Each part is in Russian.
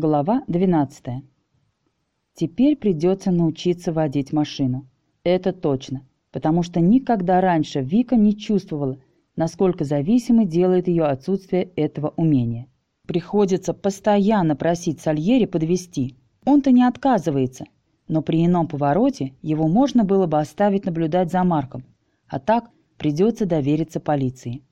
Глава 12. Теперь придется научиться водить машину. Это точно, потому что никогда раньше Вика не чувствовала, насколько зависимой делает ее отсутствие этого умения. Приходится постоянно просить Сальери подвести. Он-то не отказывается, но при ином повороте его можно было бы оставить наблюдать за Марком, а так придется довериться полиции.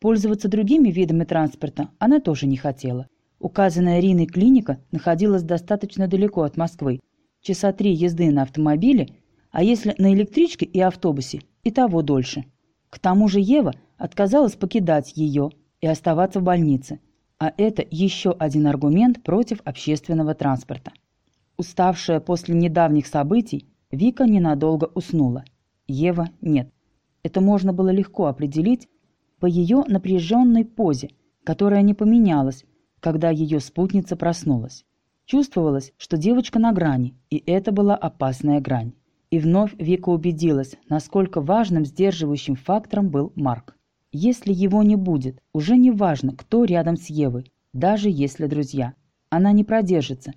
Пользоваться другими видами транспорта она тоже не хотела. Указанная Риной клиника находилась достаточно далеко от Москвы, часа три езды на автомобиле, а если на электричке и автобусе, и того дольше. К тому же Ева отказалась покидать ее и оставаться в больнице, а это еще один аргумент против общественного транспорта. Уставшая после недавних событий, Вика ненадолго уснула. Ева нет. Это можно было легко определить по ее напряженной позе, которая не поменялась, когда ее спутница проснулась. Чувствовалось, что девочка на грани, и это была опасная грань. И вновь Вика убедилась, насколько важным сдерживающим фактором был Марк. Если его не будет, уже не важно, кто рядом с Евой, даже если друзья. Она не продержится.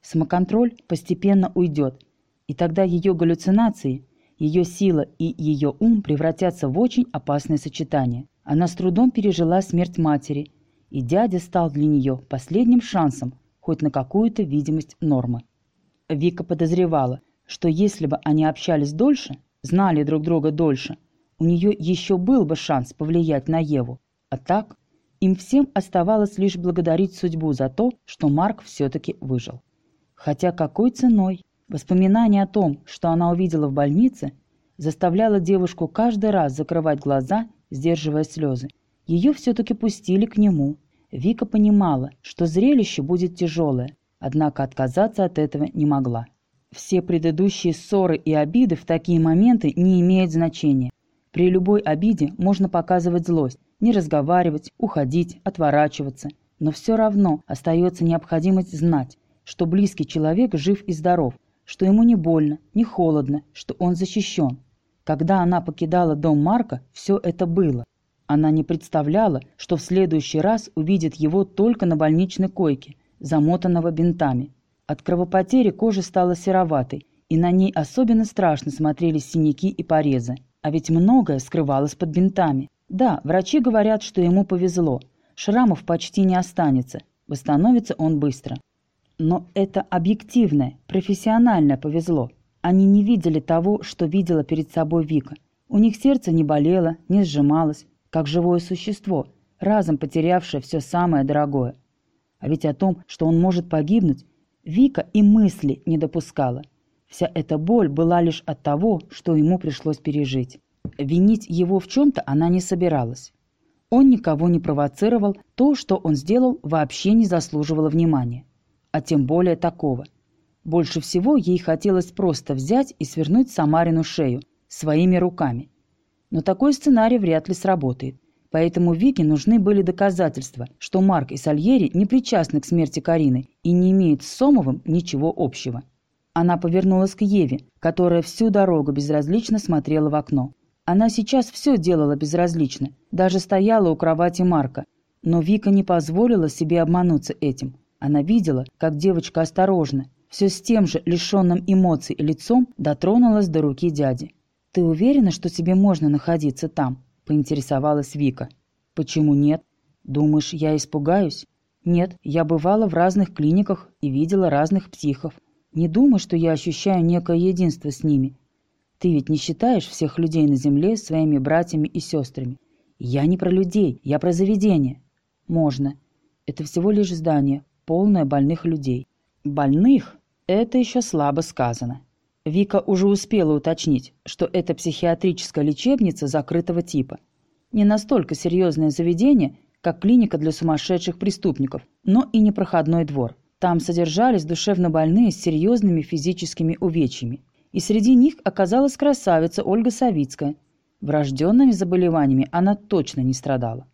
Самоконтроль постепенно уйдет, и тогда ее галлюцинации, ее сила и ее ум превратятся в очень опасное сочетание. Она с трудом пережила смерть матери – и дядя стал для нее последним шансом хоть на какую-то видимость нормы. Вика подозревала, что если бы они общались дольше, знали друг друга дольше, у нее еще был бы шанс повлиять на Еву. А так, им всем оставалось лишь благодарить судьбу за то, что Марк все-таки выжил. Хотя какой ценой? Воспоминание о том, что она увидела в больнице, заставляло девушку каждый раз закрывать глаза, сдерживая слезы. Ее все-таки пустили к нему. Вика понимала, что зрелище будет тяжелое, однако отказаться от этого не могла. Все предыдущие ссоры и обиды в такие моменты не имеют значения. При любой обиде можно показывать злость, не разговаривать, уходить, отворачиваться. Но все равно остается необходимость знать, что близкий человек жив и здоров, что ему не больно, не холодно, что он защищен. Когда она покидала дом Марка, все это было. Она не представляла, что в следующий раз увидит его только на больничной койке, замотанного бинтами. От кровопотери кожа стала сероватой, и на ней особенно страшно смотрелись синяки и порезы. А ведь многое скрывалось под бинтами. Да, врачи говорят, что ему повезло. Шрамов почти не останется. Восстановится он быстро. Но это объективное, профессиональное повезло. Они не видели того, что видела перед собой Вика. У них сердце не болело, не сжималось, как живое существо, разом потерявшее все самое дорогое. А ведь о том, что он может погибнуть, Вика и мысли не допускала. Вся эта боль была лишь от того, что ему пришлось пережить. Винить его в чем-то она не собиралась. Он никого не провоцировал, то, что он сделал, вообще не заслуживало внимания. А тем более такого. Больше всего ей хотелось просто взять и свернуть Самарину шею своими руками – но такой сценарий вряд ли сработает. Поэтому Вике нужны были доказательства, что Марк и Сальери не причастны к смерти Карины и не имеют с Сомовым ничего общего. Она повернулась к Еве, которая всю дорогу безразлично смотрела в окно. Она сейчас все делала безразлично, даже стояла у кровати Марка. Но Вика не позволила себе обмануться этим. Она видела, как девочка осторожно, все с тем же лишенным эмоций лицом дотронулась до руки дяди. «Ты уверена, что тебе можно находиться там?» – поинтересовалась Вика. «Почему нет? Думаешь, я испугаюсь?» «Нет, я бывала в разных клиниках и видела разных психов. Не думай, что я ощущаю некое единство с ними. Ты ведь не считаешь всех людей на Земле своими братьями и сестрами? Я не про людей, я про заведение. Можно. Это всего лишь здание, полное больных людей. Больных? Это еще слабо сказано. Вика уже успела уточнить, что это психиатрическая лечебница закрытого типа. Не настолько серьезное заведение, как клиника для сумасшедших преступников, но и не проходной двор. Там содержались душевнобольные с серьезными физическими увечьями. И среди них оказалась красавица Ольга Савицкая. Врожденными заболеваниями она точно не страдала.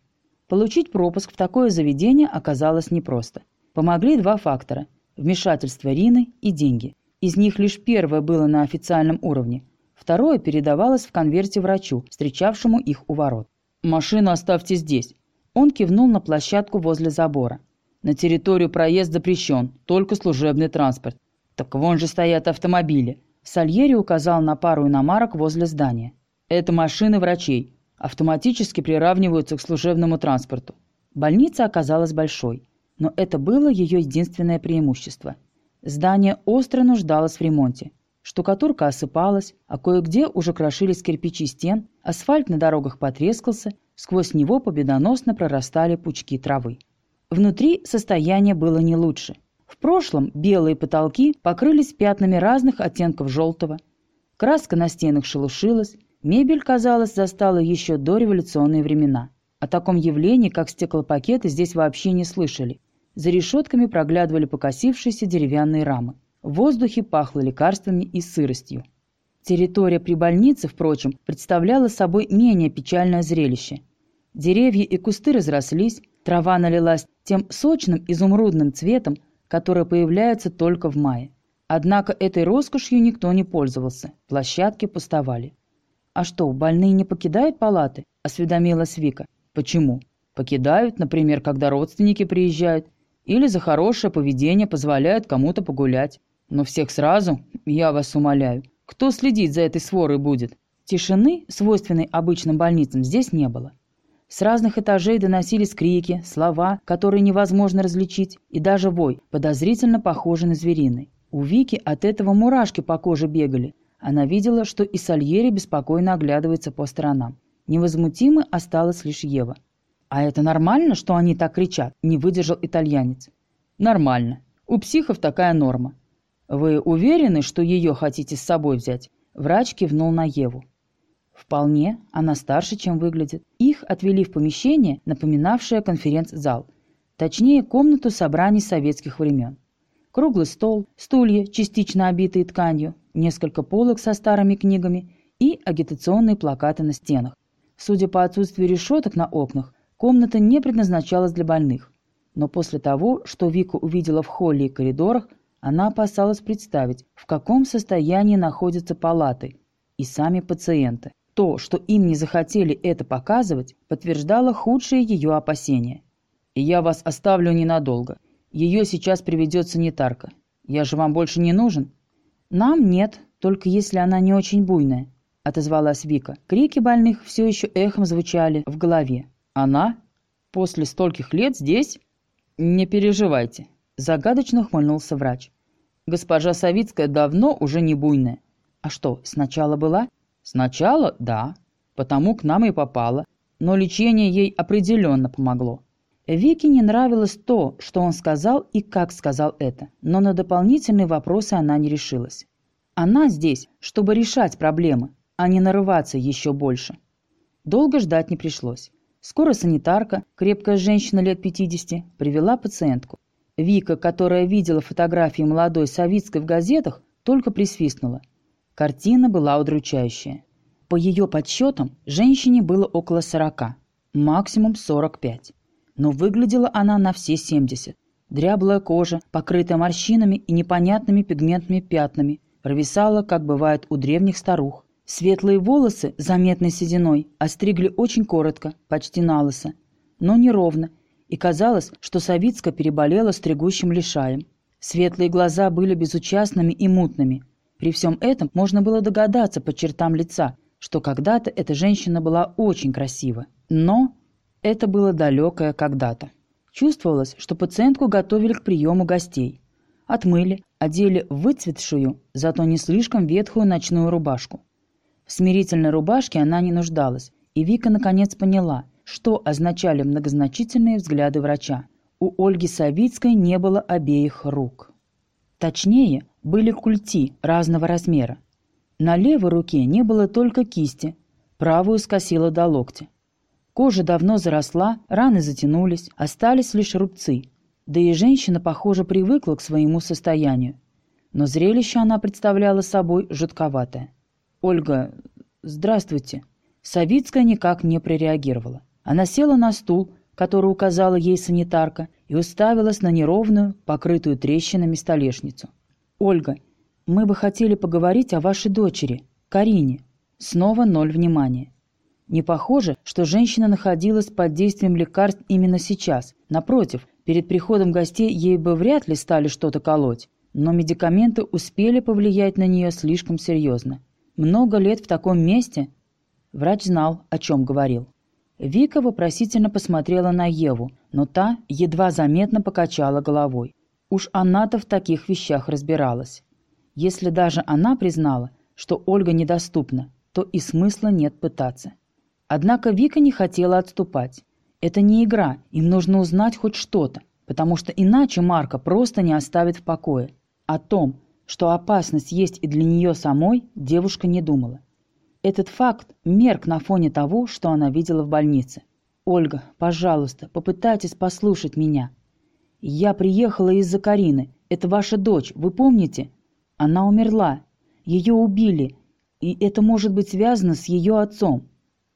Получить пропуск в такое заведение оказалось непросто. Помогли два фактора – вмешательство Рины и деньги – из них лишь первое было на официальном уровне. Второе передавалось в конверте врачу, встречавшему их у ворот. «Машину оставьте здесь». Он кивнул на площадку возле забора. На территорию проезд запрещен, только служебный транспорт. Так вон же стоят автомобили. Сальери указал на пару иномарок возле здания. Это машины врачей. Автоматически приравниваются к служебному транспорту. Больница оказалась большой, но это было ее единственное преимущество. Здание остро нуждалось в ремонте. Штукатурка осыпалась, а кое-где уже крошились кирпичи стен, асфальт на дорогах потрескался, сквозь него победоносно прорастали пучки травы. Внутри состояние было не лучше. В прошлом белые потолки покрылись пятнами разных оттенков желтого. Краска на стенах шелушилась, мебель, казалось, застала еще до революционные времена. О таком явлении, как стеклопакеты, здесь вообще не слышали. За решетками проглядывали покосившиеся деревянные рамы. В воздухе пахло лекарствами и сыростью. Территория при больнице, впрочем, представляла собой менее печальное зрелище. Деревья и кусты разрослись, трава налилась тем сочным изумрудным цветом, который появляется только в мае. Однако этой роскошью никто не пользовался, площадки пустовали. «А что, больные не покидают палаты?» – осведомилась Вика. «Почему? Покидают, например, когда родственники приезжают, или за хорошее поведение позволяют кому-то погулять. Но всех сразу, я вас умоляю, кто следить за этой сворой будет? Тишины, свойственной обычным больницам, здесь не было. С разных этажей доносились крики, слова, которые невозможно различить, и даже вой, подозрительно похожий на звериный. У Вики от этого мурашки по коже бегали. Она видела, что и Сальери беспокойно оглядывается по сторонам. Невозмутимо осталась лишь Ева. «А это нормально, что они так кричат?» – не выдержал итальянец. «Нормально. У психов такая норма. «Вы уверены, что ее хотите с собой взять?» Врач кивнул на Еву. «Вполне. Она старше, чем выглядит. Их отвели в помещение, напоминавшее конференц-зал. Точнее, комнату собраний советских времен. Круглый стол, стулья, частично обитые тканью, несколько полок со старыми книгами и агитационные плакаты на стенах. Судя по отсутствию решеток на окнах, комната не предназначалась для больных. Но после того, что Вика увидела в холле и коридорах, она опасалась представить, в каком состоянии находятся палаты и сами пациенты. То, что им не захотели это показывать, подтверждало худшие ее опасения. «И я вас оставлю ненадолго. Ее сейчас приведет санитарка. Я же вам больше не нужен?» «Нам нет, только если она не очень буйная», — отозвалась Вика. Крики больных все еще эхом звучали в голове. «Она? После стольких лет здесь? Не переживайте». Загадочно ухмыльнулся врач. Госпожа Савицкая давно уже не буйная. А что, сначала была? Сначала, да. Потому к нам и попала. Но лечение ей определенно помогло. Вике не нравилось то, что он сказал и как сказал это, но на дополнительные вопросы она не решилась. Она здесь, чтобы решать проблемы, а не нарываться еще больше. Долго ждать не пришлось. Скоро санитарка, крепкая женщина лет 50, привела пациентку. Вика, которая видела фотографии молодой Савицкой в газетах, только присвистнула. Картина была удручающая. По ее подсчетам, женщине было около 40, максимум 45. Но выглядела она на все 70. Дряблая кожа, покрытая морщинами и непонятными пигментными пятнами, провисала, как бывает у древних старух. Светлые волосы, заметной сединой, остригли очень коротко, почти на лысо, но неровно и казалось, что Савицка переболела стригущим лишаем. Светлые глаза были безучастными и мутными. При всем этом можно было догадаться по чертам лица, что когда-то эта женщина была очень красива. Но это было далекое когда-то. Чувствовалось, что пациентку готовили к приему гостей. Отмыли, одели выцветшую, зато не слишком ветхую ночную рубашку. В смирительной рубашке она не нуждалась, и Вика наконец поняла, что означали многозначительные взгляды врача. У Ольги Савицкой не было обеих рук. Точнее, были культи разного размера. На левой руке не было только кисти, правую скосила до локтя. Кожа давно заросла, раны затянулись, остались лишь рубцы. Да и женщина, похоже, привыкла к своему состоянию. Но зрелище она представляла собой жутковатое. «Ольга, здравствуйте». Савицкая никак не прореагировала. Она села на стул, который указала ей санитарка, и уставилась на неровную, покрытую трещинами столешницу. «Ольга, мы бы хотели поговорить о вашей дочери, Карине». Снова ноль внимания. Не похоже, что женщина находилась под действием лекарств именно сейчас. Напротив, Перед приходом гостей ей бы вряд ли стали что-то колоть, но медикаменты успели повлиять на нее слишком серьезно. Много лет в таком месте? Врач знал, о чем говорил. Вика вопросительно посмотрела на Еву, но та едва заметно покачала головой. Уж она-то в таких вещах разбиралась. Если даже она признала, что Ольга недоступна, то и смысла нет пытаться. Однако Вика не хотела отступать. Это не игра, им нужно узнать хоть что-то, потому что иначе Марка просто не оставит в покое. О том, что опасность есть и для нее самой, девушка не думала. Этот факт мерк на фоне того, что она видела в больнице. «Ольга, пожалуйста, попытайтесь послушать меня. Я приехала из-за Карины. Это ваша дочь, вы помните? Она умерла. Ее убили. И это может быть связано с ее отцом.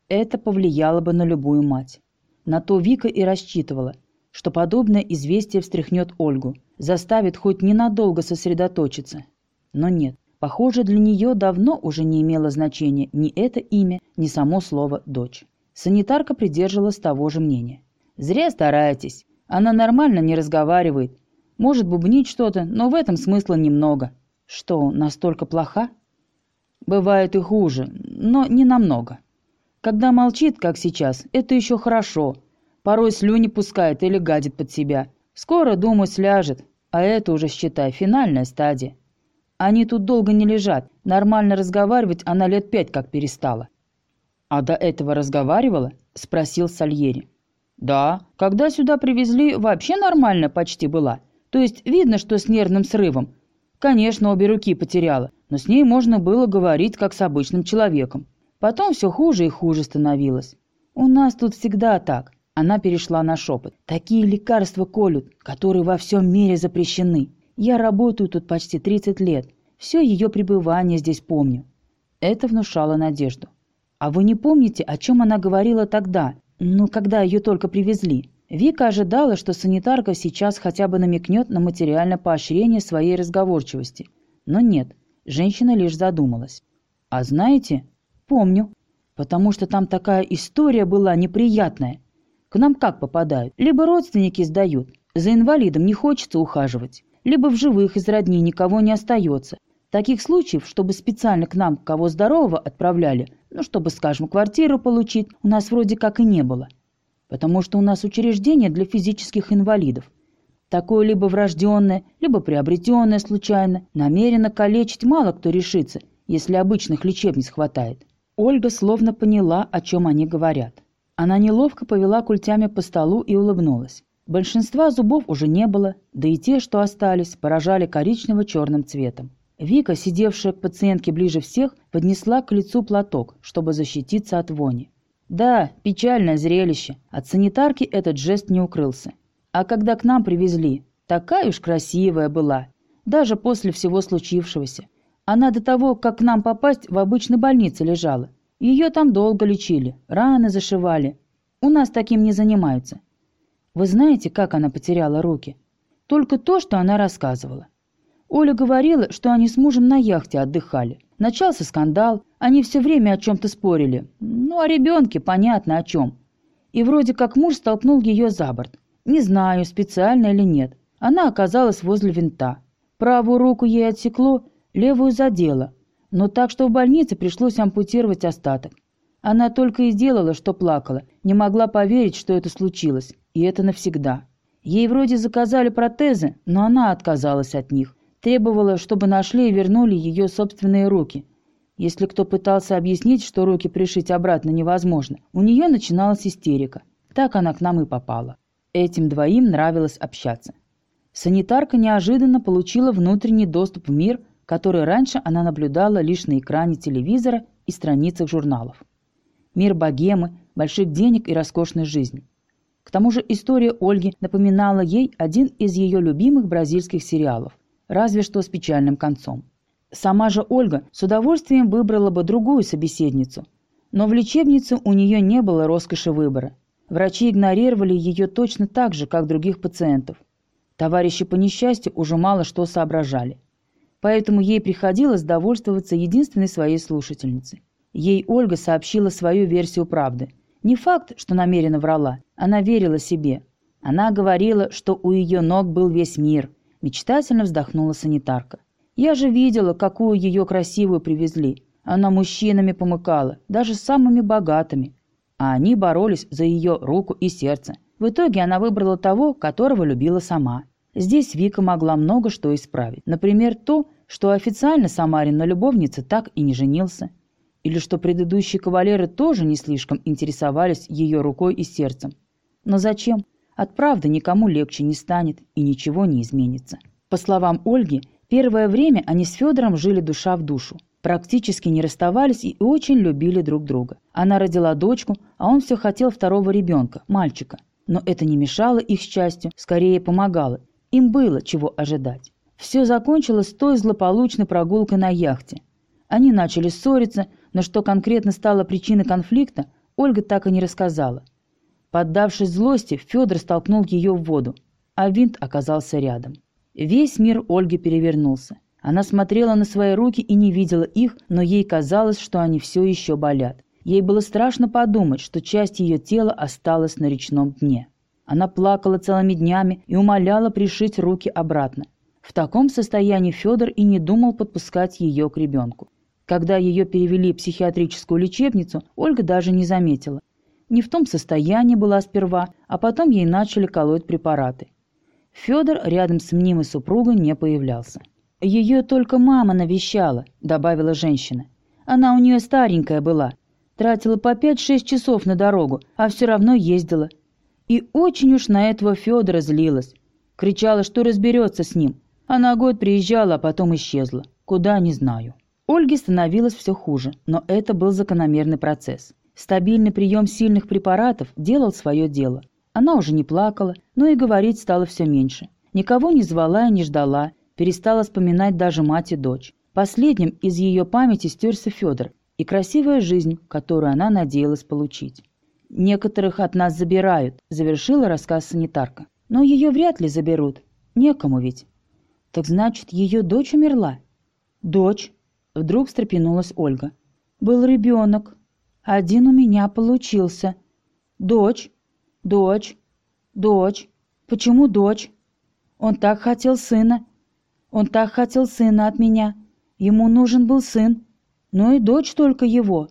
Это повлияло бы на любую мать. На то Вика и рассчитывала, что подобное известие встряхнет Ольгу – заставит хоть ненадолго сосредоточиться. Но нет, похоже, для нее давно уже не имело значения ни это имя, ни само слово «дочь». Санитарка придерживалась того же мнения. «Зря стараетесь. Она нормально не разговаривает. Может бубнить что-то, но в этом смысла немного. Что, настолько плоха?» «Бывает и хуже, но не намного. Когда молчит, как сейчас, это еще хорошо. Порой слюни пускает или гадит под себя. Скоро, думаю, сляжет, а это уже, считай, финальная стадия. Они тут долго не лежат, нормально разговаривать она лет пять как перестала». «А до этого разговаривала?» – спросил Сальери. «Да, когда сюда привезли, вообще нормально почти была. То есть видно, что с нервным срывом. Конечно, обе руки потеряла, но с ней можно было говорить, как с обычным человеком. Потом все хуже и хуже становилось. У нас тут всегда так. Она перешла на шепот. «Такие лекарства колют, которые во всем мире запрещены. Я работаю тут почти 30 лет. Все ее пребывание здесь помню». Это внушало надежду. «А вы не помните, о чем она говорила тогда? Ну, когда ее только привезли?» Вика ожидала, что санитарка сейчас хотя бы намекнет на материальное поощрение своей разговорчивости. Но нет, женщина лишь задумалась. «А знаете?» «Помню. Потому что там такая история была неприятная. К нам как попадают? Либо родственники сдают, за инвалидом не хочется ухаживать, либо в живых из родни никого не остается. Таких случаев, чтобы специально к нам кого здорового отправляли, ну, чтобы, скажем, квартиру получить, у нас вроде как и не было. Потому что у нас учреждение для физических инвалидов. Такое либо врожденное, либо приобретенное случайно. Намеренно калечить мало кто решится, если обычных лечебниц хватает. Ольга словно поняла, о чем они говорят. Она неловко повела культями по столу и улыбнулась. Большинства зубов уже не было, да и те, что остались, поражали коричнево-черным цветом. Вика, сидевшая к пациентке ближе всех, поднесла к лицу платок, чтобы защититься от вони. Да, печальное зрелище. От санитарки этот жест не укрылся. А когда к нам привезли, такая уж красивая была. Даже после всего случившегося. Она до того, как к нам попасть, в обычной больнице лежала. Ее там долго лечили, раны зашивали. У нас таким не занимаются. Вы знаете, как она потеряла руки? Только то, что она рассказывала. Оля говорила, что они с мужем на яхте отдыхали. Начался скандал, они все время о чем-то спорили. Ну, о ребенке понятно о чем. И вроде как муж столкнул ее за борт. Не знаю, специально или нет. Она оказалась возле винта. Правую руку ей отсекло, левую задело, но так, что в больнице пришлось ампутировать остаток. Она только и делала, что плакала, не могла поверить, что это случилось, и это навсегда. Ей вроде заказали протезы, но она отказалась от них. Требовала, чтобы нашли и вернули ее собственные руки. Если кто пытался объяснить, что руки пришить обратно невозможно, у нее начиналась истерика. Так она к нам и попала. Этим двоим нравилось общаться. Санитарка неожиданно получила внутренний доступ в мир, который раньше она наблюдала лишь на экране телевизора и страницах журналов. Мир богемы, больших денег и роскошной жизни. К тому же история Ольги напоминала ей один из ее любимых бразильских сериалов, разве что с печальным концом. Сама же Ольга с удовольствием выбрала бы другую собеседницу, но в лечебнице у нее не было роскоши выбора. Врачи игнорировали ее точно так же, как других пациентов. Товарищи по несчастью уже мало что соображали поэтому ей приходилось довольствоваться единственной своей слушательницей. Ей Ольга сообщила свою версию правды. Не факт, что намеренно врала, она верила себе. Она говорила, что у ее ног был весь мир. Мечтательно вздохнула санитарка. Я же видела, какую ее красивую привезли. Она мужчинами помыкала, даже самыми богатыми. А они боролись за ее руку и сердце. В итоге она выбрала того, которого любила сама. Здесь Вика могла много что исправить. Например, то, что официально Самарин на любовнице так и не женился. Или что предыдущие кавалеры тоже не слишком интересовались ее рукой и сердцем. Но зачем? От правды никому легче не станет и ничего не изменится. По словам Ольги, первое время они с Федором жили душа в душу. Практически не расставались и очень любили друг друга. Она родила дочку, а он все хотел второго ребенка, мальчика. Но это не мешало их счастью, скорее помогало. Им было чего ожидать. Все закончилось той злополучной прогулкой на яхте. Они начали ссориться, но что конкретно стало причиной конфликта, Ольга так и не рассказала. Поддавшись злости, Федор столкнул ее в воду, а винт оказался рядом. Весь мир Ольги перевернулся. Она смотрела на свои руки и не видела их, но ей казалось, что они все еще болят. Ей было страшно подумать, что часть ее тела осталась на речном дне. Она плакала целыми днями и умоляла пришить руки обратно. В таком состоянии Федор и не думал подпускать ее к ребенку. Когда ее перевели в психиатрическую лечебницу, Ольга даже не заметила. Не в том состоянии была сперва, а потом ей начали колоть препараты. Федор рядом с мнимой супругой не появлялся. «Ее только мама навещала», — добавила женщина. «Она у нее старенькая была. Тратила по пять-шесть часов на дорогу, а все равно ездила. И очень уж на этого Федора злилась. Кричала, что разберется с ним. Она год приезжала, а потом исчезла. Куда, не знаю. Ольге становилось все хуже, но это был закономерный процесс. Стабильный прием сильных препаратов делал свое дело. Она уже не плакала, но и говорить стало все меньше. Никого не звала и не ждала, перестала вспоминать даже мать и дочь. Последним из ее памяти стерся Федор и красивая жизнь, которую она надеялась получить. «Некоторых от нас забирают», — завершила рассказ санитарка. «Но ее вряд ли заберут. Некому ведь». «Так значит, ее дочь умерла?» «Дочь», — вдруг встрепенулась Ольга. «Был ребенок. Один у меня получился. Дочь, дочь, дочь. Почему дочь? Он так хотел сына. Он так хотел сына от меня. Ему нужен был сын. Ну и дочь только его.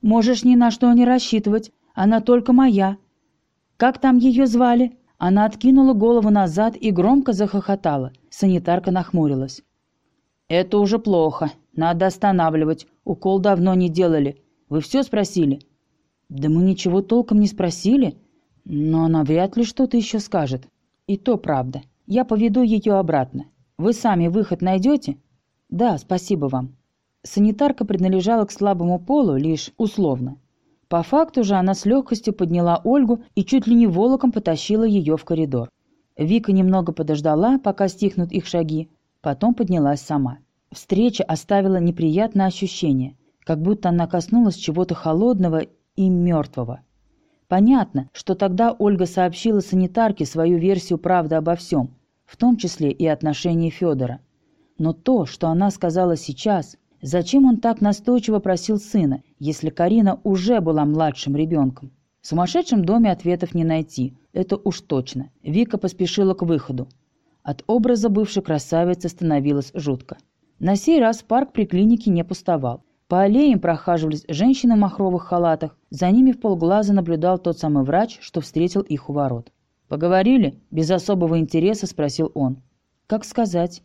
Можешь ни на что не рассчитывать. Она только моя. Как там ее звали?» Она откинула голову назад и громко захохотала. Санитарка нахмурилась. «Это уже плохо. Надо останавливать. Укол давно не делали. Вы все спросили?» «Да мы ничего толком не спросили. Но она вряд ли что-то еще скажет. И то правда. Я поведу ее обратно. Вы сами выход найдете?» «Да, спасибо вам». Санитарка принадлежала к слабому полу лишь условно. По факту же она с легкостью подняла Ольгу и чуть ли не волоком потащила ее в коридор. Вика немного подождала, пока стихнут их шаги, потом поднялась сама. Встреча оставила неприятное ощущение, как будто она коснулась чего-то холодного и мертвого. Понятно, что тогда Ольга сообщила санитарке свою версию правды обо всем, в том числе и отношении Федора. Но то, что она сказала сейчас, Зачем он так настойчиво просил сына, если Карина уже была младшим ребенком? В сумасшедшем доме ответов не найти, это уж точно. Вика поспешила к выходу. От образа бывшей красавицы становилось жутко. На сей раз парк при клинике не пустовал. По аллеям прохаживались женщины в махровых халатах. За ними в полглаза наблюдал тот самый врач, что встретил их у ворот. «Поговорили?» – без особого интереса спросил он. «Как сказать?»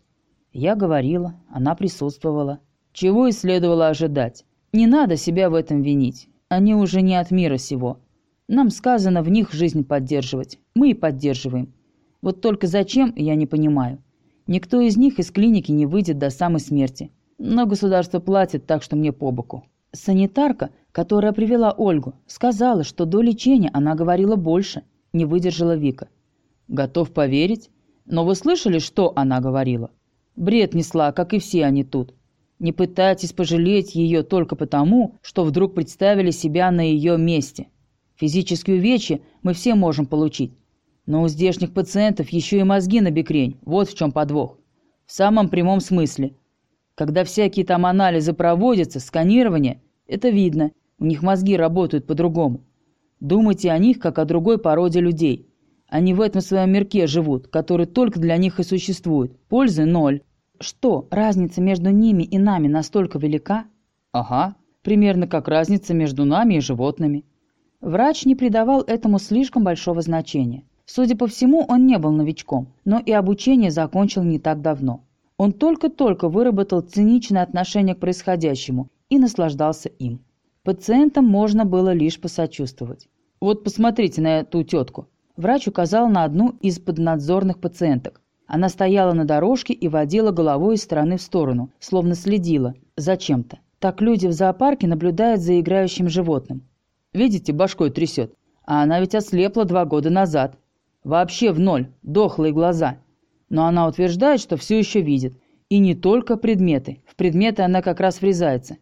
Я говорила, она присутствовала. Чего и следовало ожидать. Не надо себя в этом винить. Они уже не от мира сего. Нам сказано в них жизнь поддерживать. Мы и поддерживаем. Вот только зачем, я не понимаю. Никто из них из клиники не выйдет до самой смерти. Но государство платит, так что мне по боку. Санитарка, которая привела Ольгу, сказала, что до лечения она говорила больше. Не выдержала Вика. Готов поверить? Но вы слышали, что она говорила? Бред несла, как и все они тут. Не пытайтесь пожалеть ее только потому, что вдруг представили себя на ее месте. Физические увечья мы все можем получить. Но у здешних пациентов еще и мозги на бекрень. Вот в чем подвох. В самом прямом смысле. Когда всякие там анализы проводятся, сканирование, это видно. У них мозги работают по-другому. Думайте о них, как о другой породе людей. Они в этом своем мирке живут, который только для них и существует. Пользы ноль. Что, разница между ними и нами настолько велика? Ага, примерно как разница между нами и животными. Врач не придавал этому слишком большого значения. Судя по всему, он не был новичком, но и обучение закончил не так давно. Он только-только выработал циничное отношение к происходящему и наслаждался им. Пациентам можно было лишь посочувствовать. «Вот посмотрите на эту тетку». Врач указал на одну из поднадзорных пациенток. Она стояла на дорожке и водила головой из стороны в сторону, словно следила за чем-то. Так люди в зоопарке наблюдают за играющим животным. Видите, башкой трясет. А она ведь ослепла два года назад. Вообще в ноль, дохлые глаза. Но она утверждает, что все еще видит. И не только предметы. В предметы она как раз врезается.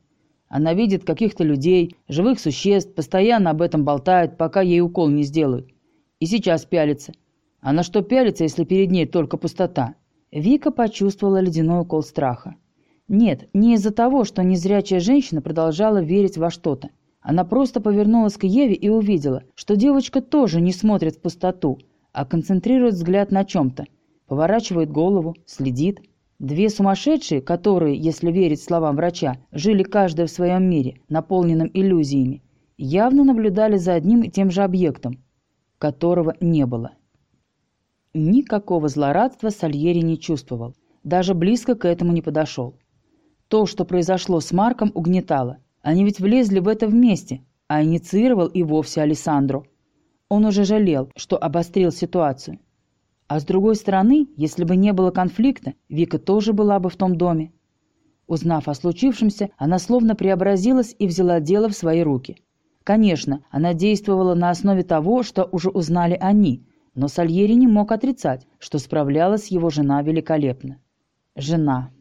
Она видит каких-то людей, живых существ, постоянно об этом болтает, пока ей укол не сделают. И сейчас пялится. А на что пялится, если перед ней только пустота? Вика почувствовала ледяной укол страха. Нет, не из-за того, что незрячая женщина продолжала верить во что-то. Она просто повернулась к Еве и увидела, что девочка тоже не смотрит в пустоту, а концентрирует взгляд на чем-то. Поворачивает голову, следит. Две сумасшедшие, которые, если верить словам врача, жили каждая в своем мире, наполненном иллюзиями, явно наблюдали за одним и тем же объектом, которого не было. Никакого злорадства Сальери не чувствовал, даже близко к этому не подошел. То, что произошло с Марком, угнетало. Они ведь влезли в это вместе, а инициировал и вовсе Алессандро. Он уже жалел, что обострил ситуацию. А с другой стороны, если бы не было конфликта, Вика тоже была бы в том доме. Узнав о случившемся, она словно преобразилась и взяла дело в свои руки. Конечно, она действовала на основе того, что уже узнали они – но Сальери не мог отрицать, что справлялась его жена великолепно. Жена.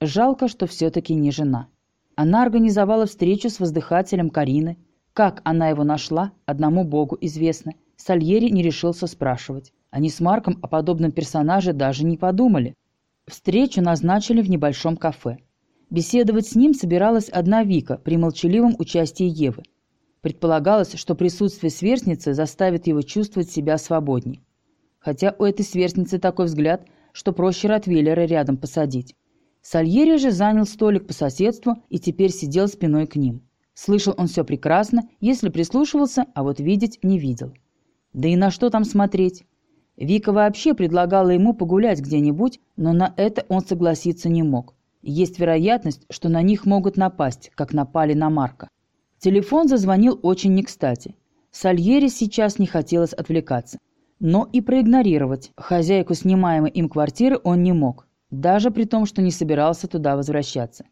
Жалко, что все-таки не жена. Она организовала встречу с воздыхателем Карины. Как она его нашла, одному богу известно. Сальери не решился спрашивать. Они с Марком о подобном персонаже даже не подумали. Встречу назначили в небольшом кафе. Беседовать с ним собиралась одна Вика при молчаливом участии Евы. Предполагалось, что присутствие сверстницы заставит его чувствовать себя свободней. Хотя у этой сверстницы такой взгляд, что проще Ротвейлера рядом посадить. Сальери же занял столик по соседству и теперь сидел спиной к ним. Слышал он все прекрасно, если прислушивался, а вот видеть не видел. Да и на что там смотреть? Вика вообще предлагала ему погулять где-нибудь, но на это он согласиться не мог. Есть вероятность, что на них могут напасть, как напали на Марка. Телефон зазвонил очень не кстати. Сальери сейчас не хотелось отвлекаться. Но и проигнорировать хозяйку снимаемой им квартиры он не мог, даже при том, что не собирался туда возвращаться.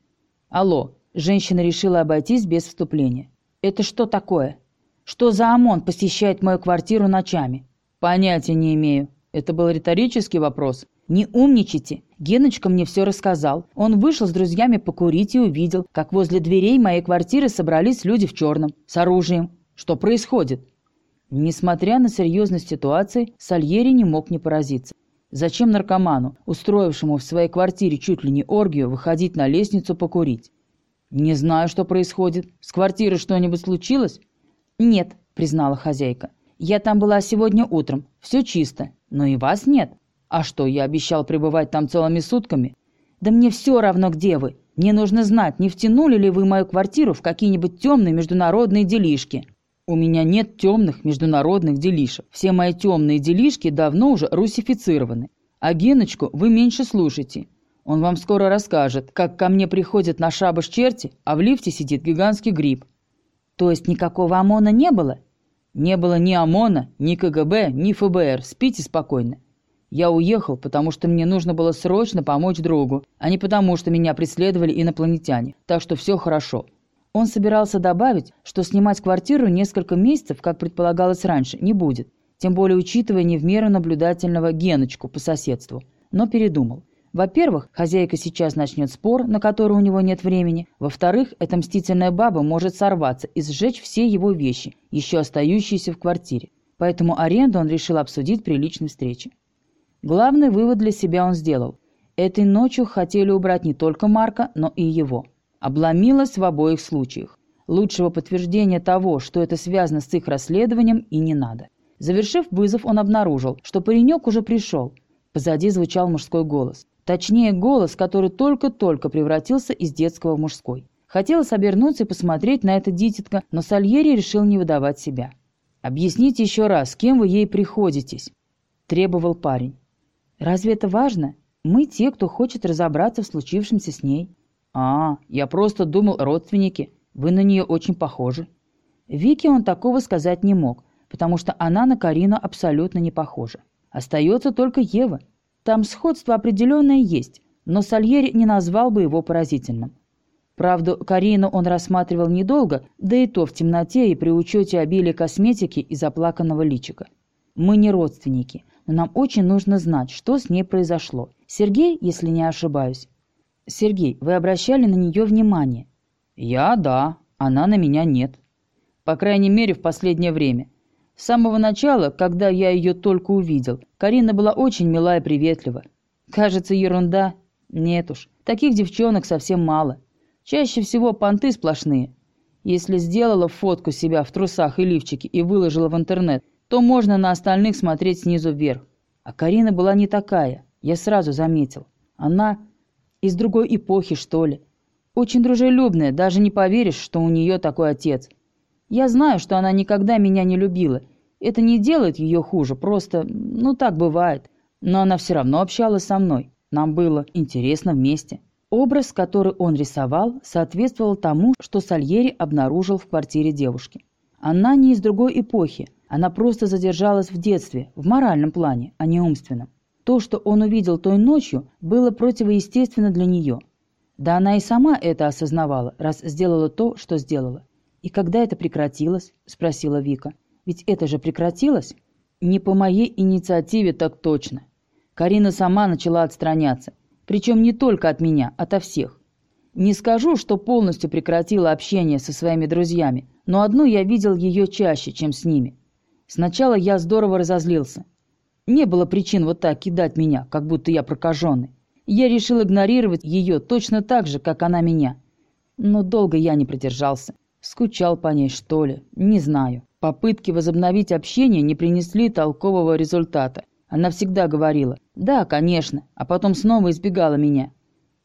«Алло», женщина решила обойтись без вступления. «Это что такое? Что за ОМОН посещает мою квартиру ночами?» «Понятия не имею». Это был риторический вопрос. «Не умничайте. Геночка мне все рассказал. Он вышел с друзьями покурить и увидел, как возле дверей моей квартиры собрались люди в черном, с оружием. Что происходит?» Несмотря на серьезность ситуации, Сальери не мог не поразиться. Зачем наркоману, устроившему в своей квартире чуть ли не оргию, выходить на лестницу покурить? «Не знаю, что происходит. С квартиры что-нибудь случилось?» «Нет», — признала хозяйка. «Я там была сегодня утром. Все чисто. Но и вас нет. «А что, я обещал пребывать там целыми сутками?» «Да мне все равно, где вы. Мне нужно знать, не втянули ли вы мою квартиру в какие-нибудь темные международные делишки?» «У меня нет темных международных делишек. Все мои темные делишки давно уже русифицированы. А Геночку вы меньше слушайте. Он вам скоро расскажет, как ко мне приходят на шабаш черти, а в лифте сидит гигантский гриб». «То есть никакого ОМОНа не было?» «Не было ни ОМОНа, ни КГБ, ни ФБР. Спите спокойно. Я уехал, потому что мне нужно было срочно помочь другу, а не потому, что меня преследовали инопланетяне. Так что все хорошо. Он собирался добавить, что снимать квартиру несколько месяцев, как предполагалось раньше, не будет. Тем более учитывая не в меру наблюдательного Геночку по соседству. Но передумал. Во-первых, хозяйка сейчас начнет спор, на который у него нет времени. Во-вторых, эта мстительная баба может сорваться и сжечь все его вещи, еще остающиеся в квартире. Поэтому аренду он решил обсудить при личной встрече. Главный вывод для себя он сделал. Этой ночью хотели убрать не только Марка, но и его. Обломилось в обоих случаях. Лучшего подтверждения того, что это связано с их расследованием, и не надо. Завершив вызов, он обнаружил, что паренек уже пришел. Позади звучал мужской голос. Точнее, голос, который только-только превратился из детского в мужской. Хотелось обернуться и посмотреть на это дитятко, но Сальери решил не выдавать себя. «Объясните еще раз, кем вы ей приходитесь?» – требовал парень. «Разве это важно? Мы те, кто хочет разобраться в случившемся с ней». «А, я просто думал, родственники. Вы на нее очень похожи». Вике он такого сказать не мог, потому что она на Карину абсолютно не похожа. Остается только Ева. Там сходство определенное есть, но Сальери не назвал бы его поразительным. Правда, Карину он рассматривал недолго, да и то в темноте и при учете обилия косметики и заплаканного личика. Мы не родственники, но нам очень нужно знать, что с ней произошло. Сергей, если не ошибаюсь. Сергей, вы обращали на нее внимание? Я – да, она на меня нет. По крайней мере, в последнее время. С самого начала, когда я ее только увидел, Карина была очень мила и приветлива. Кажется, ерунда. Нет уж, таких девчонок совсем мало. Чаще всего понты сплошные. Если сделала фотку себя в трусах и лифчике и выложила в интернет, то можно на остальных смотреть снизу вверх. А Карина была не такая, я сразу заметил. Она из другой эпохи, что ли. Очень дружелюбная, даже не поверишь, что у нее такой отец. Я знаю, что она никогда меня не любила. Это не делает ее хуже, просто, ну так бывает. Но она все равно общалась со мной. Нам было интересно вместе. Образ, который он рисовал, соответствовал тому, что Сальери обнаружил в квартире девушки. Она не из другой эпохи, она просто задержалась в детстве, в моральном плане, а не умственном. То, что он увидел той ночью, было противоестественно для нее. Да она и сама это осознавала, раз сделала то, что сделала. «И когда это прекратилось?» – спросила Вика. «Ведь это же прекратилось?» «Не по моей инициативе так точно. Карина сама начала отстраняться. Причем не только от меня, ото всех. Не скажу, что полностью прекратила общение со своими друзьями, но одну я видел ее чаще, чем с ними. Сначала я здорово разозлился. Не было причин вот так кидать меня, как будто я прокаженный. Я решил игнорировать ее точно так же, как она меня. Но долго я не продержался. Скучал по ней, что ли, не знаю. Попытки возобновить общение не принесли толкового результата. Она всегда говорила «Да, конечно», а потом снова избегала меня.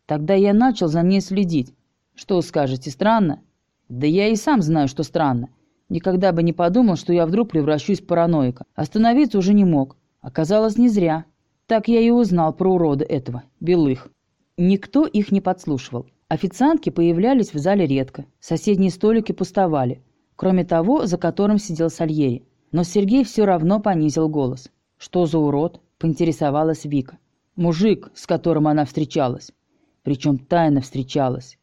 Тогда я начал за ней следить. Что скажете, странно? Да я и сам знаю, что странно. Никогда бы не подумал, что я вдруг превращусь в параноика. Остановиться уже не мог. Оказалось, не зря. Так я и узнал про урода этого, белых. Никто их не подслушивал. Официантки появлялись в зале редко. Соседние столики пустовали. Кроме того, за которым сидел Сальери. Но Сергей все равно понизил голос. «Что за урод?» – поинтересовалась Вика. «Мужик, с которым она встречалась. Причем тайно встречалась.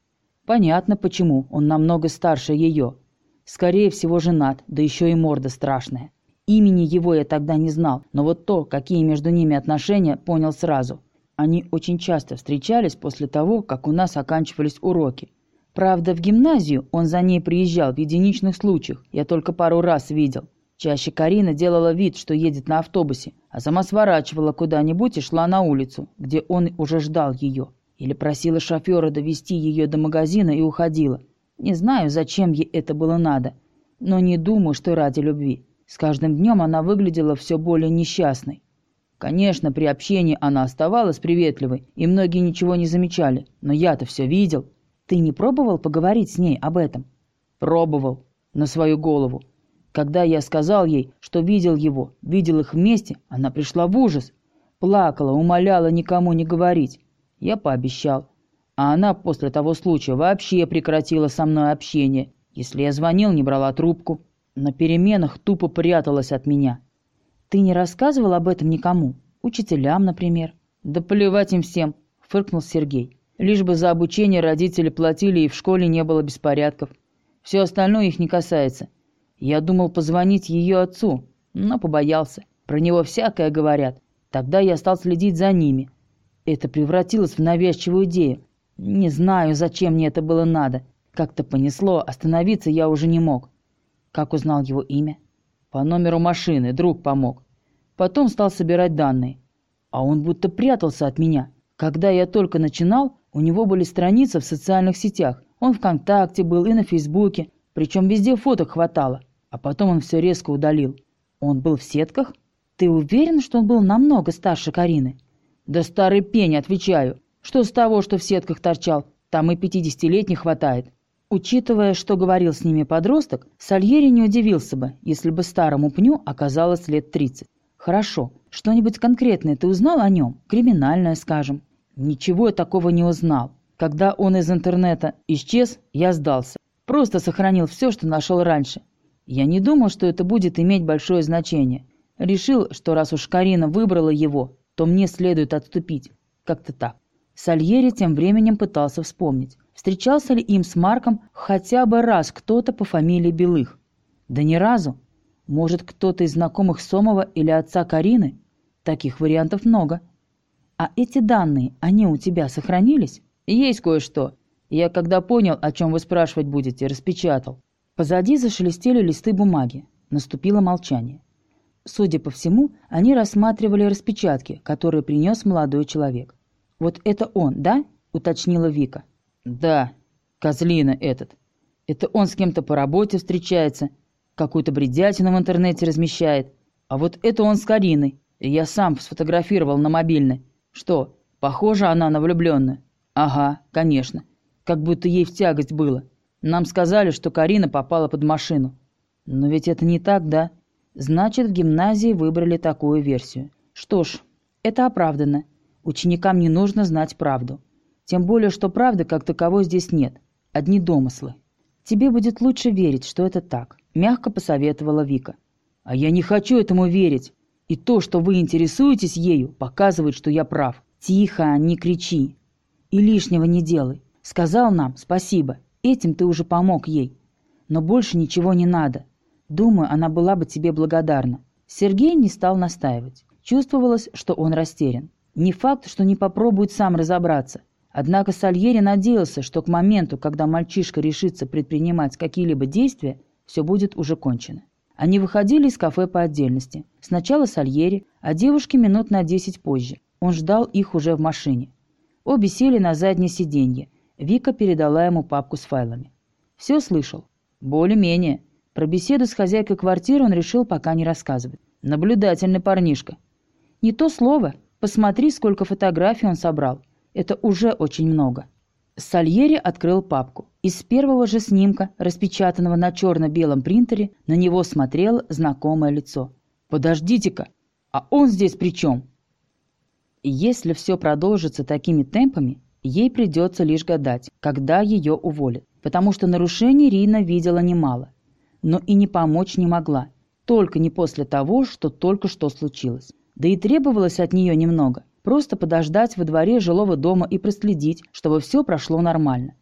Понятно, почему, он намного старше ее. Скорее всего, женат, да еще и морда страшная. Имени его я тогда не знал, но вот то, какие между ними отношения, понял сразу. Они очень часто встречались после того, как у нас оканчивались уроки. Правда, в гимназию он за ней приезжал в единичных случаях, я только пару раз видел. Чаще Карина делала вид, что едет на автобусе, а сама сворачивала куда-нибудь и шла на улицу, где он уже ждал ее. Или просила шофера довести ее до магазина и уходила. Не знаю, зачем ей это было надо, но не думаю, что ради любви. С каждым днем она выглядела все более несчастной. Конечно, при общении она оставалась приветливой, и многие ничего не замечали, но я-то все видел. Ты не пробовал поговорить с ней об этом? Пробовал. На свою голову. Когда я сказал ей, что видел его, видел их вместе, она пришла в ужас. Плакала, умоляла никому не говорить. Я пообещал. А она после того случая вообще прекратила со мной общение. Если я звонил, не брала трубку. На переменах тупо пряталась от меня. Ты не рассказывал об этом никому? Учителям, например? Да плевать им всем, фыркнул Сергей. Лишь бы за обучение родители платили и в школе не было беспорядков. Все остальное их не касается. Я думал позвонить ее отцу, но побоялся. Про него всякое говорят. Тогда я стал следить за ними. Это превратилось в навязчивую идею. Не знаю, зачем мне это было надо. Как-то понесло, остановиться я уже не мог. Как узнал его имя? По номеру машины, друг помог. Потом стал собирать данные. А он будто прятался от меня. Когда я только начинал, у него были страницы в социальных сетях. Он ВКонтакте был и на Фейсбуке, причем везде фоток хватало. А потом он все резко удалил. Он был в сетках? Ты уверен, что он был намного старше Карины? Да старый пень, отвечаю. Что с того, что в сетках торчал? Там и пятидесятилетних хватает. Учитывая, что говорил с ними подросток, Сальери не удивился бы, если бы старому пню оказалось лет тридцать. Хорошо, что-нибудь конкретное ты узнал о нем? Криминальное, скажем. Ничего я такого не узнал. Когда он из интернета исчез, я сдался. Просто сохранил все, что нашел раньше. Я не думал, что это будет иметь большое значение. Решил, что раз уж Карина выбрала его, то мне следует отступить. Как-то так. Сальери тем временем пытался вспомнить, встречался ли им с Марком хотя бы раз кто-то по фамилии Белых. Да ни разу. Может, кто-то из знакомых Сомова или отца Карины? Таких вариантов много. А эти данные, они у тебя сохранились? Есть кое-что. Я, когда понял, о чем вы спрашивать будете, распечатал. Позади зашелестели листы бумаги. Наступило молчание. Судя по всему, они рассматривали распечатки, которые принес молодой человек. «Вот это он, да?» – уточнила Вика. «Да, козлина этот. Это он с кем-то по работе встречается, какую-то бредятину в интернете размещает. А вот это он с Кариной. Я сам сфотографировал на мобильный. Что, похожа она на влюбленную? Ага, конечно. Как будто ей в тягость было. Нам сказали, что Карина попала под машину. Но ведь это не так, да? Значит, в гимназии выбрали такую версию. Что ж, это оправдано. Ученикам не нужно знать правду. Тем более, что правды как таковой здесь нет. Одни домыслы. Тебе будет лучше верить, что это так. Мягко посоветовала Вика. А я не хочу этому верить. И то, что вы интересуетесь ею, показывает, что я прав. Тихо, не кричи. И лишнего не делай. Сказал нам спасибо. Этим ты уже помог ей. Но больше ничего не надо. Думаю, она была бы тебе благодарна. Сергей не стал настаивать. Чувствовалось, что он растерян. Не факт, что не попробует сам разобраться. Однако Сальери надеялся, что к моменту, когда мальчишка решится предпринимать какие-либо действия, все будет уже кончено. Они выходили из кафе по отдельности. Сначала Сальери, а девушки минут на десять позже. Он ждал их уже в машине. Обе сели на заднее сиденье. Вика передала ему папку с файлами. Все слышал. Более-менее. Про беседу с хозяйкой квартиры он решил пока не рассказывать. Наблюдательный парнишка. Не то слово. Посмотри, сколько фотографий он собрал. Это уже очень много. Сальери открыл папку. Из первого же снимка, распечатанного на черно-белом принтере, на него смотрело знакомое лицо. «Подождите-ка, а он здесь при чем?» Если все продолжится такими темпами, ей придется лишь гадать, когда ее уволят, потому что нарушений Рина видела немало, но и не помочь не могла, только не после того, что только что случилось. Да и требовалось от нее немного, просто подождать во дворе жилого дома и проследить, чтобы все прошло нормально.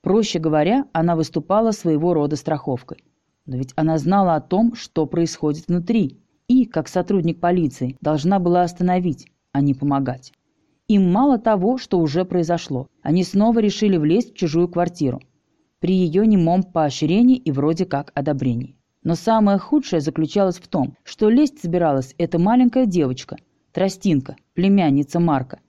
Проще говоря, она выступала своего рода страховкой. Но ведь она знала о том, что происходит внутри, и, как сотрудник полиции, должна была остановить, а не помогать. Им мало того, что уже произошло. Они снова решили влезть в чужую квартиру. При ее немом поощрении и вроде как одобрении. Но самое худшее заключалось в том, что лезть собиралась эта маленькая девочка, Тростинка, племянница Марка,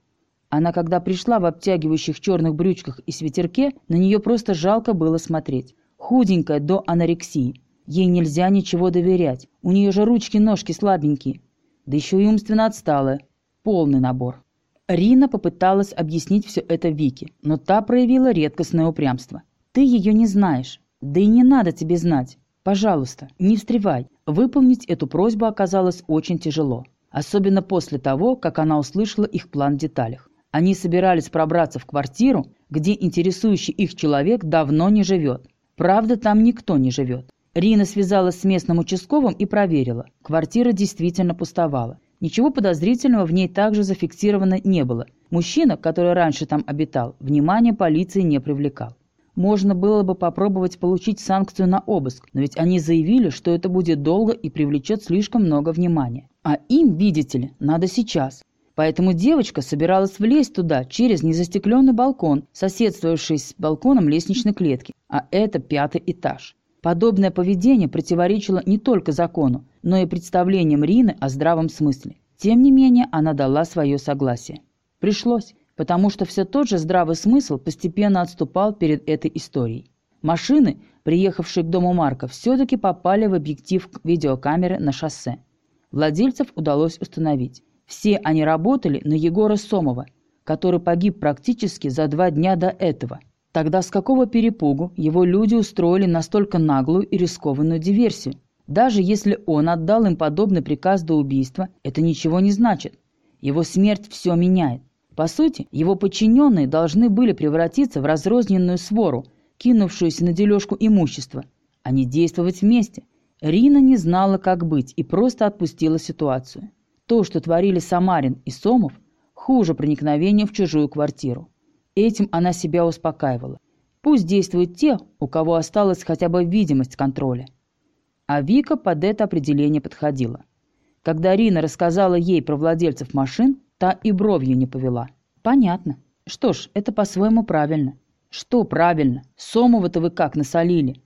она, когда пришла в обтягивающих черных брючках и свитерке, на нее просто жалко было смотреть. Худенькая до анорексии. Ей нельзя ничего доверять. У нее же ручки-ножки слабенькие. Да еще и умственно отсталая. Полный набор. Рина попыталась объяснить все это Вике, но та проявила редкостное упрямство. «Ты ее не знаешь. Да и не надо тебе знать. Пожалуйста, не встревай». Выполнить эту просьбу оказалось очень тяжело. Особенно после того, как она услышала их план в деталях. Они собирались пробраться в квартиру, где интересующий их человек давно не живет. Правда, там никто не живет. Рина связалась с местным участковым и проверила. Квартира действительно пустовала. Ничего подозрительного в ней также зафиксировано не было. Мужчина, который раньше там обитал, внимание полиции не привлекал. Можно было бы попробовать получить санкцию на обыск, но ведь они заявили, что это будет долго и привлечет слишком много внимания. А им, видите ли, надо сейчас. Поэтому девочка собиралась влезть туда через незастекленный балкон, соседствовавший с балконом лестничной клетки, а это пятый этаж. Подобное поведение противоречило не только закону, но и представлениям Рины о здравом смысле. Тем не менее, она дала свое согласие. Пришлось, потому что все тот же здравый смысл постепенно отступал перед этой историей. Машины, приехавшие к дому Марка, все-таки попали в объектив видеокамеры на шоссе. Владельцев удалось установить. Все они работали на Егора Сомова, который погиб практически за два дня до этого. Тогда с какого перепугу его люди устроили настолько наглую и рискованную диверсию? Даже если он отдал им подобный приказ до убийства, это ничего не значит. Его смерть все меняет. По сути, его подчиненные должны были превратиться в разрозненную свору, кинувшуюся на дележку имущества, а не действовать вместе. Рина не знала, как быть, и просто отпустила ситуацию. То, что творили Самарин и Сомов, хуже проникновения в чужую квартиру. Этим она себя успокаивала. Пусть действуют те, у кого осталась хотя бы видимость контроля. А Вика под это определение подходила. Когда Рина рассказала ей про владельцев машин, та и бровью не повела. Понятно. Что ж, это по-своему правильно. Что правильно? Сомова-то вы как насолили?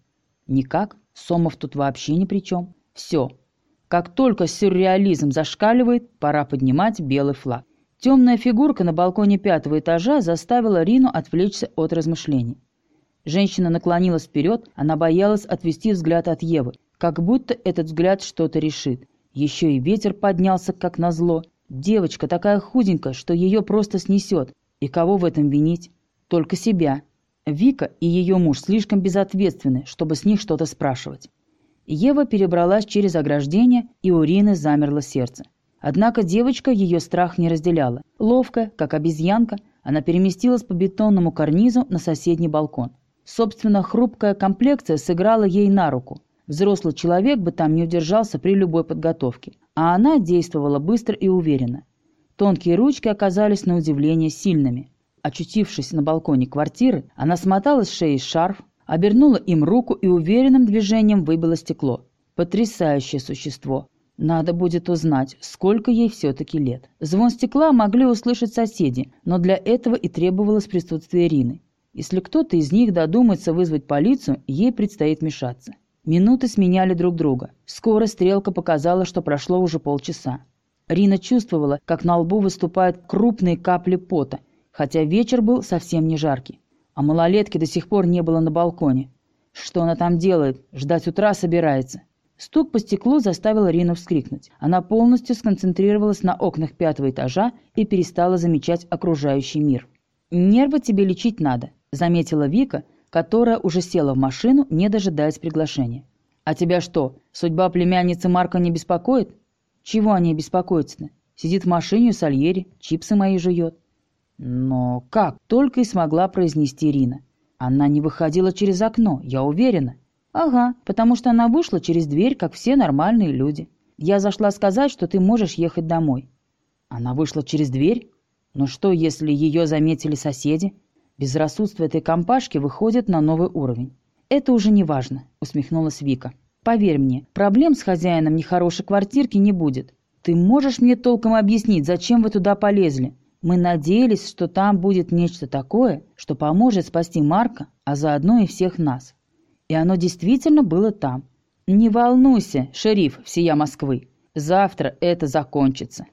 Никак. Сомов тут вообще ни при чем. Все, как только сюрреализм зашкаливает, пора поднимать белый флаг. Темная фигурка на балконе пятого этажа заставила Рину отвлечься от размышлений. Женщина наклонилась вперед, она боялась отвести взгляд от Евы, как будто этот взгляд что-то решит. Еще и ветер поднялся, как назло. Девочка такая худенькая, что ее просто снесет. И кого в этом винить? Только себя. Вика и ее муж слишком безответственны, чтобы с них что-то спрашивать. Ева перебралась через ограждение, и у Рины замерло сердце. Однако девочка ее страх не разделяла. Ловко, как обезьянка, она переместилась по бетонному карнизу на соседний балкон. Собственно, хрупкая комплекция сыграла ей на руку. Взрослый человек бы там не удержался при любой подготовке. А она действовала быстро и уверенно. Тонкие ручки оказались на удивление сильными. Очутившись на балконе квартиры, она смотала с шеи шарф, Обернула им руку и уверенным движением выбило стекло. Потрясающее существо. Надо будет узнать, сколько ей все-таки лет. Звон стекла могли услышать соседи, но для этого и требовалось присутствие Рины. Если кто-то из них додумается вызвать полицию, ей предстоит мешаться. Минуты сменяли друг друга. Скоро стрелка показала, что прошло уже полчаса. Рина чувствовала, как на лбу выступают крупные капли пота, хотя вечер был совсем не жаркий. А малолетки до сих пор не было на балконе. Что она там делает? Ждать утра собирается. Стук по стеклу заставил Рину вскрикнуть. Она полностью сконцентрировалась на окнах пятого этажа и перестала замечать окружающий мир. «Нервы тебе лечить надо», — заметила Вика, которая уже села в машину, не дожидаясь приглашения. «А тебя что, судьба племянницы Марка не беспокоит?» «Чего они беспокоятся-то? Сидит в машине у Сальери, чипсы мои жует». «Но как?» — только и смогла произнести Ирина. «Она не выходила через окно, я уверена». «Ага, потому что она вышла через дверь, как все нормальные люди. Я зашла сказать, что ты можешь ехать домой». «Она вышла через дверь? Но что, если ее заметили соседи?» Безрассудство этой компашки выходит на новый уровень. «Это уже не важно», — усмехнулась Вика. «Поверь мне, проблем с хозяином нехорошей квартирки не будет. Ты можешь мне толком объяснить, зачем вы туда полезли? Мы надеялись, что там будет нечто такое, что поможет спасти Марка, а заодно и всех нас. И оно действительно было там. Не волнуйся, шериф всея Москвы. Завтра это закончится.